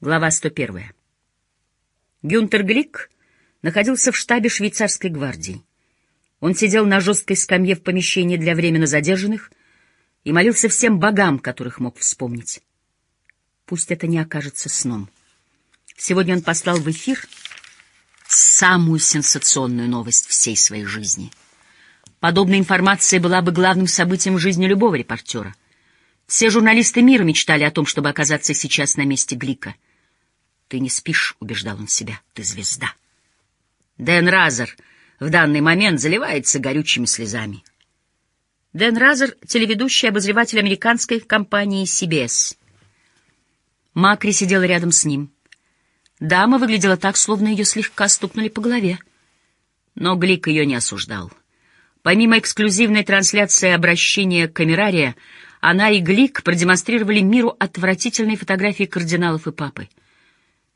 Глава 101. Гюнтер Глик находился в штабе швейцарской гвардии. Он сидел на жесткой скамье в помещении для временно задержанных и молился всем богам, которых мог вспомнить. Пусть это не окажется сном. Сегодня он послал в эфир самую сенсационную новость всей своей жизни. Подобная информация была бы главным событием в жизни любого репортера. Все журналисты мира мечтали о том, чтобы оказаться сейчас на месте Глика — «Ты не спишь», — убеждал он себя, — «ты звезда». Дэн Разер в данный момент заливается горючими слезами. Дэн Разер — телеведущий обозреватель американской компании CBS. Макри сидела рядом с ним. Дама выглядела так, словно ее слегка стукнули по голове. Но Глик ее не осуждал. Помимо эксклюзивной трансляции обращения камерария, она и Глик продемонстрировали миру отвратительные фотографии кардиналов и папы.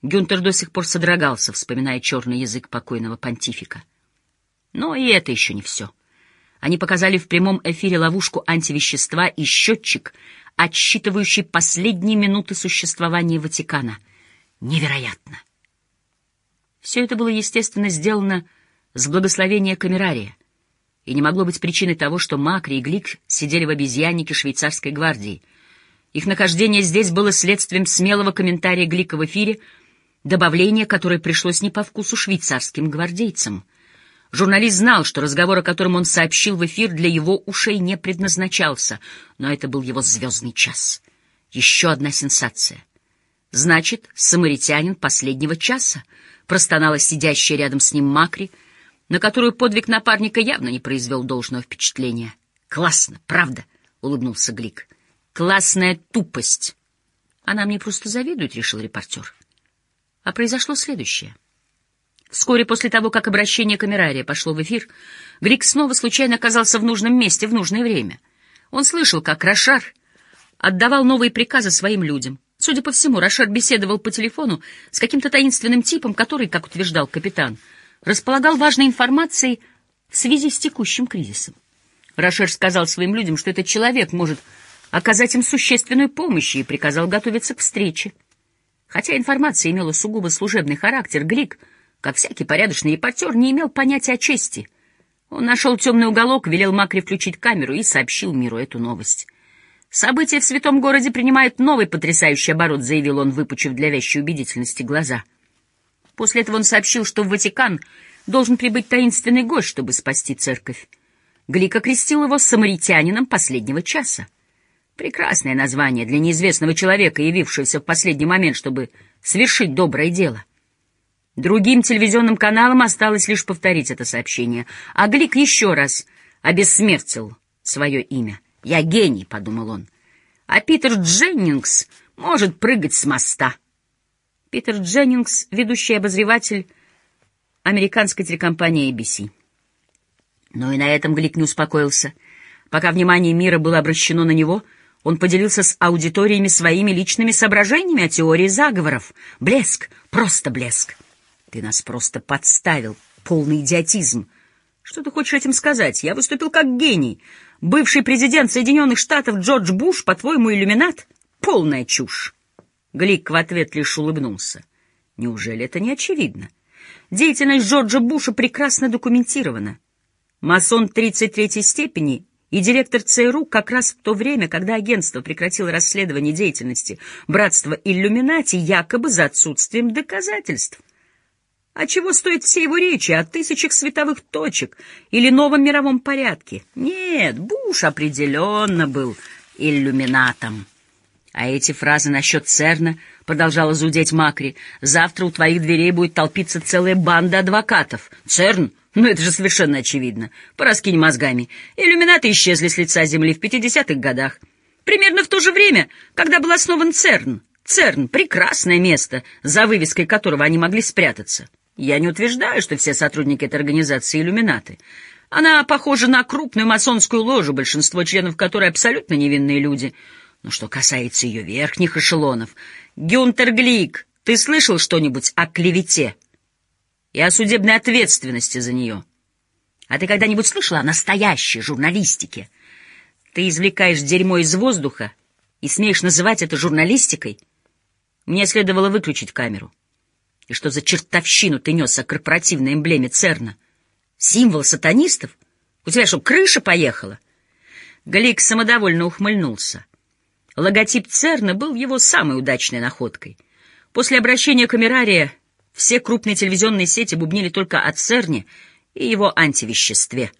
Гюнтер до сих пор содрогался, вспоминая черный язык покойного понтифика. Но и это еще не все. Они показали в прямом эфире ловушку антивещества и счетчик, отсчитывающий последние минуты существования Ватикана. Невероятно! Все это было, естественно, сделано с благословения камерария и не могло быть причиной того, что Макри и Глик сидели в обезьяннике швейцарской гвардии. Их нахождение здесь было следствием смелого комментария Глика в эфире — добавление, которое пришлось не по вкусу швейцарским гвардейцам. Журналист знал, что разговор, о котором он сообщил в эфир, для его ушей не предназначался, но это был его звездный час. Еще одна сенсация. «Значит, самаритянин последнего часа», — простонала сидящая рядом с ним Макри, на которую подвиг напарника явно не произвел должного впечатления. «Классно, правда?» — улыбнулся Глик. «Классная тупость». «Она мне просто завидует», — решил репортер. А произошло следующее. Вскоре после того, как обращение камерария пошло в эфир, Грик снова случайно оказался в нужном месте в нужное время. Он слышал, как Рошар отдавал новые приказы своим людям. Судя по всему, Рошар беседовал по телефону с каким-то таинственным типом, который, как утверждал капитан, располагал важной информацией в связи с текущим кризисом. Рошер сказал своим людям, что этот человек может оказать им существенную помощь и приказал готовиться к встрече. Хотя информация имела сугубо служебный характер, Глик, как всякий порядочный репортер, не имел понятия о чести. Он нашел темный уголок, велел Макри включить камеру и сообщил миру эту новость. «События в святом городе принимают новый потрясающий оборот», — заявил он, выпучив для вящей убедительности глаза. После этого он сообщил, что в Ватикан должен прибыть таинственный гость, чтобы спасти церковь. Глик окрестил его самаритянином последнего часа. Прекрасное название для неизвестного человека, явившегося в последний момент, чтобы свершить доброе дело. Другим телевизионным каналам осталось лишь повторить это сообщение, а Глик еще раз обессмертил свое имя. «Я гений», — подумал он. «А Питер Дженнингс может прыгать с моста». Питер Дженнингс — ведущий обозреватель американской телекомпании ABC. Но и на этом Глик не успокоился. Пока внимание мира было обращено на него — он поделился с аудиториями своими личными соображениями о теории заговоров. Блеск, просто блеск. Ты нас просто подставил. Полный идиотизм. Что ты хочешь этим сказать? Я выступил как гений. Бывший президент Соединенных Штатов Джордж Буш, по-твоему, иллюминат? Полная чушь. Глик в ответ лишь улыбнулся. Неужели это не очевидно? Деятельность Джорджа Буша прекрасно документирована. Масон 33-й степени и директор ЦРУ как раз в то время, когда агентство прекратило расследование деятельности братства иллюминати якобы за отсутствием доказательств. А чего стоит все его речи о тысячах световых точек или новом мировом порядке? Нет, Буш определенно был иллюминатом. А эти фразы насчет ЦЕРНа, — продолжала зудеть Макри, — завтра у твоих дверей будет толпиться целая банда адвокатов. ЦЕРН ну, это же совершенно очевидно. Пораскинь мозгами. Иллюминаты исчезли с лица Земли в 50-х годах. Примерно в то же время, когда был основан ЦЕРН. ЦЕРН — прекрасное место, за вывеской которого они могли спрятаться. Я не утверждаю, что все сотрудники этой организации — иллюминаты. Она похожа на крупную масонскую ложу, большинство членов которой абсолютно невинные люди. Но что касается ее верхних эшелонов... Гюнтер Глик, ты слышал что-нибудь о клевете? И о судебной ответственности за нее. А ты когда-нибудь слышала о настоящей журналистике? Ты извлекаешь дерьмо из воздуха и смеешь называть это журналистикой? Мне следовало выключить камеру. И что за чертовщину ты нес о корпоративной эмблеме ЦЕРНа? Символ сатанистов? У тебя что, крыша поехала? Глик самодовольно ухмыльнулся. Логотип ЦЕРНа был его самой удачной находкой. После обращения камерария все крупные телевизионные сети бубнили только о ЦЕРНе и его антивеществе.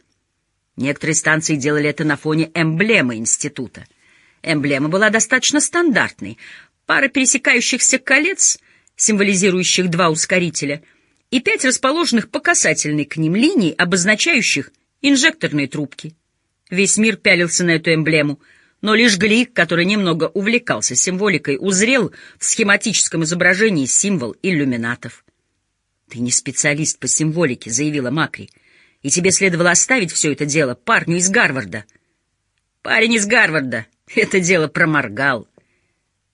Некоторые станции делали это на фоне эмблемы института. Эмблема была достаточно стандартной. Пара пересекающихся колец, символизирующих два ускорителя, и пять расположенных по касательной к ним линий, обозначающих инжекторные трубки. Весь мир пялился на эту эмблему, но лишь Глик, который немного увлекался символикой, узрел в схематическом изображении символ иллюминатов. «Ты не специалист по символике», — заявила Макри, — «и тебе следовало оставить все это дело парню из Гарварда». «Парень из Гарварда это дело проморгал».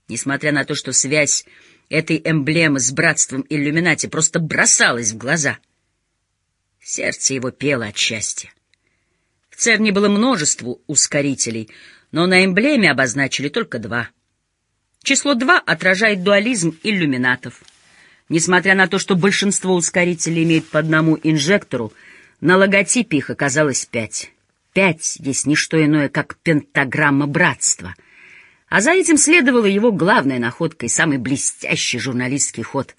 Несмотря на то, что связь этой эмблемы с братством иллюминати просто бросалась в глаза, сердце его пело от счастья. В ЦЕРНе было множество ускорителей, но на эмблеме обозначили только два. Число два отражает дуализм иллюминатов — Несмотря на то, что большинство ускорителей имеет по одному инжектору, на логотипе их оказалось пять. Пять есть не что иное, как пентаграмма братства. А за этим следовала его главная находка и самый блестящий журналистский ход.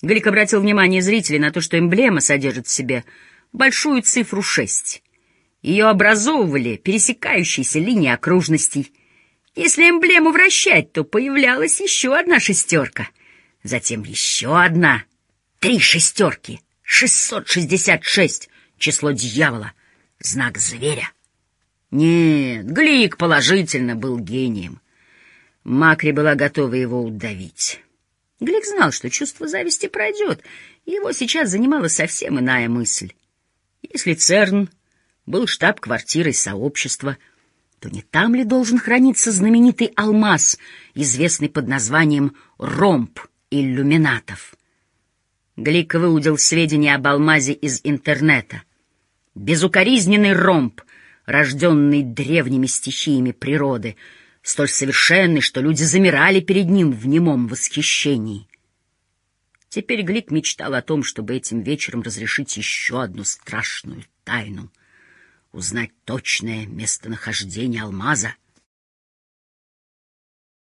Глик обратил внимание зрителей на то, что эмблема содержит в себе большую цифру шесть. Ее образовывали пересекающиеся линии окружностей. Если эмблему вращать, то появлялась еще одна шестерка — Затем еще одна. Три шестерки. Шестьсот шестьдесят шесть. Число дьявола. Знак зверя. Нет, Глик положительно был гением. Макри была готова его удавить. Глик знал, что чувство зависти пройдет, и его сейчас занимала совсем иная мысль. Если ЦЕРН был штаб-квартирой сообщества, то не там ли должен храниться знаменитый алмаз, известный под названием «Ромб», иллюминатов. Глик выудил сведения об алмазе из интернета. Безукоризненный ромб, рожденный древними стихиями природы, столь совершенный, что люди замирали перед ним в немом восхищении. Теперь Глик мечтал о том, чтобы этим вечером разрешить еще одну страшную тайну — узнать точное местонахождение алмаза —